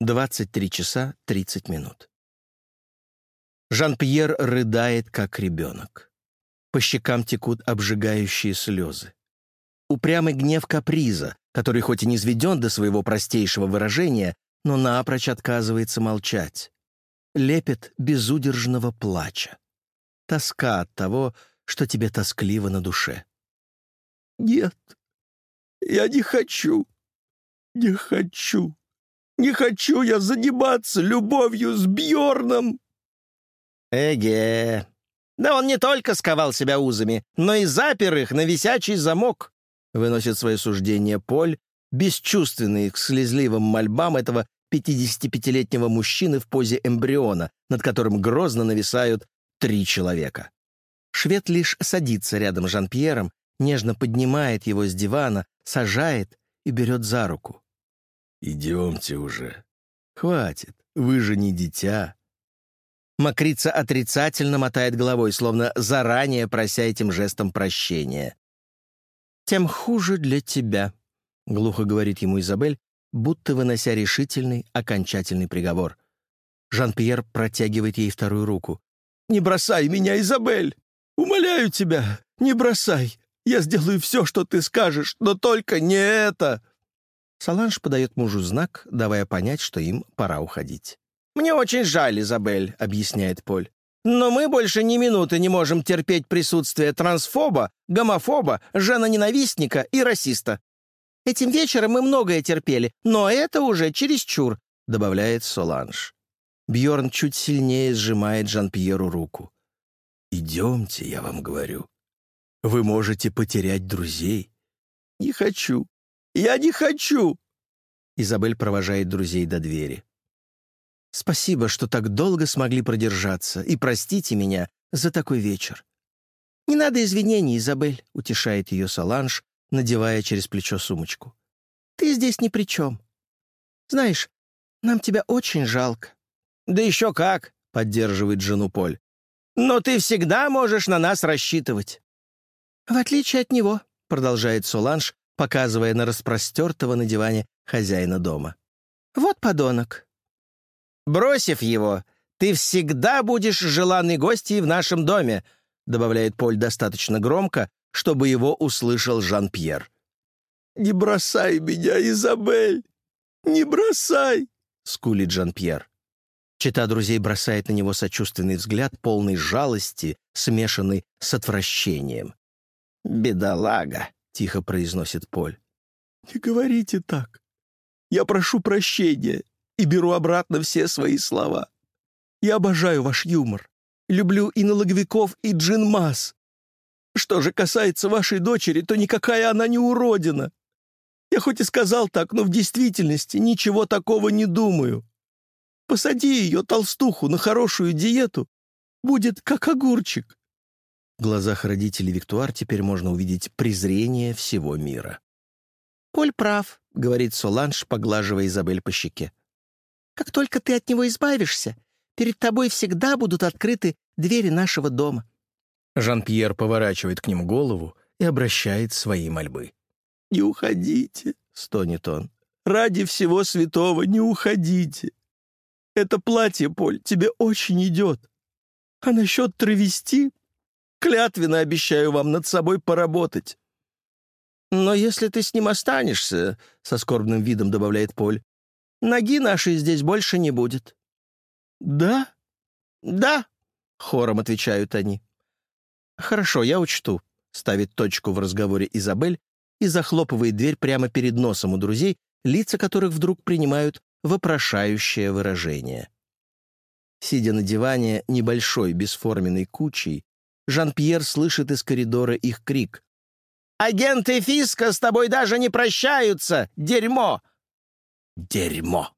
23 часа 30 минут. Жан-Пьер рыдает, как ребенок. По щекам текут обжигающие слезы. Упрямый гнев каприза, который хоть и не сведен до своего простейшего выражения, но напрочь отказывается молчать. Лепет безудержного плача. Тоска от того, что тебе тоскливо на душе. «Нет, я не хочу, не хочу, не хочу я заниматься любовью с Бьорном!» Эге. Да он не только сковал себя узами, но и запер их на висячий замок, выносит свое суждение Поль, бесчувственный к слезливым мольбам этого 55-летнего мужчины в позе эмбриона, над которым грозно нависают три человека. Швед лишь садится рядом с Жан-Пьером, нежно поднимает его с дивана, сажает и берет за руку. «Идемте уже. Хватит, вы же не дитя. Макрица отрицательно мотает головой, словно заранее прося этим жестом прощения. «Тем хуже для тебя», — глухо говорит ему Изабель, будто вынося решительный, окончательный приговор. Жан-Пьер протягивает ей вторую руку. «Не бросай меня, Изабель! Умоляю тебя, не бросай! Я сделаю все, что ты скажешь, но только не это!» Саланж подает мужу знак, давая понять, что им пора уходить. «Мне очень жаль, Изабель», — объясняет Поль. «Но мы больше ни минуты не можем терпеть присутствие трансфоба, гомофоба, женоненавистника и расиста. Этим вечером мы многое терпели, но это уже чересчур», — добавляет Соланж. Бьорн чуть сильнее сжимает Жан-Пьеру руку. «Идемте, я вам говорю. Вы можете потерять друзей». «Не хочу. Я не хочу!» Изабель провожает друзей до двери. Спасибо, что так долго смогли продержаться, и простите меня за такой вечер. «Не надо извинений, Изабель», — утешает ее Соланж, надевая через плечо сумочку. «Ты здесь ни при чем. Знаешь, нам тебя очень жалко». «Да еще как», — поддерживает жену Поль. «Но ты всегда можешь на нас рассчитывать». «В отличие от него», — продолжает Соланж, показывая на распростертого на диване хозяина дома. «Вот подонок. Бросив его, ты всегда будешь желанной гостьей в нашем доме», добавляет Поль достаточно громко, чтобы его услышал Жан-Пьер. «Не бросай меня, Изабель! Не бросай!» — скулит Жан-Пьер. Чита друзей бросает на него сочувственный взгляд, полный жалости, смешанный с отвращением. «Бедолага!» — тихо произносит Поль. «Не говорите так. Я прошу прощения и беру обратно все свои слова. Я обожаю ваш юмор. Люблю и налоговиков, и Джин Масс. Что же касается вашей дочери, то никакая она не уродина. Я хоть и сказал так, но в действительности ничего такого не думаю. Посади ее, толстуху, на хорошую диету. Будет как огурчик». В глазах родителей Виктуар теперь можно увидеть презрение всего мира. «Поль прав», — говорит Соланж, поглаживая Изабель по щеке. Как только ты от него избавишься, перед тобой всегда будут открыты двери нашего дома». Жан-Пьер поворачивает к ним голову и обращает свои мольбы. «Не уходите», — стонет он. «Ради всего святого не уходите. Это платье, Поль, тебе очень идет. А насчет травести, клятвенно обещаю вам над собой поработать». «Но если ты с ним останешься», — со скорбным видом добавляет Поль, Ноги нашей здесь больше не будет». «Да?» «Да», — хором отвечают они. «Хорошо, я учту», — ставит точку в разговоре Изабель и захлопывает дверь прямо перед носом у друзей, лица которых вдруг принимают вопрошающее выражение. Сидя на диване небольшой бесформенной кучей, Жан-Пьер слышит из коридора их крик. «Агенты Фиска с тобой даже не прощаются! Дерьмо! Дерьмо!»